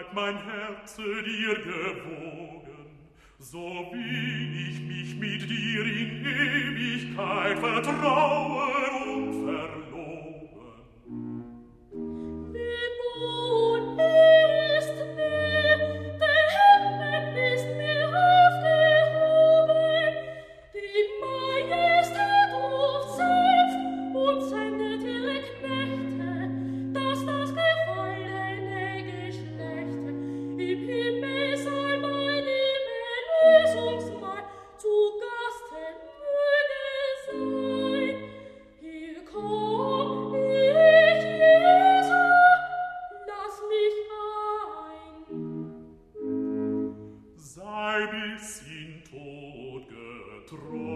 bleibt mein Herz dir gewogen, so will ich mich mit dir in Ewigkeit vertrauen. bis in Tod getro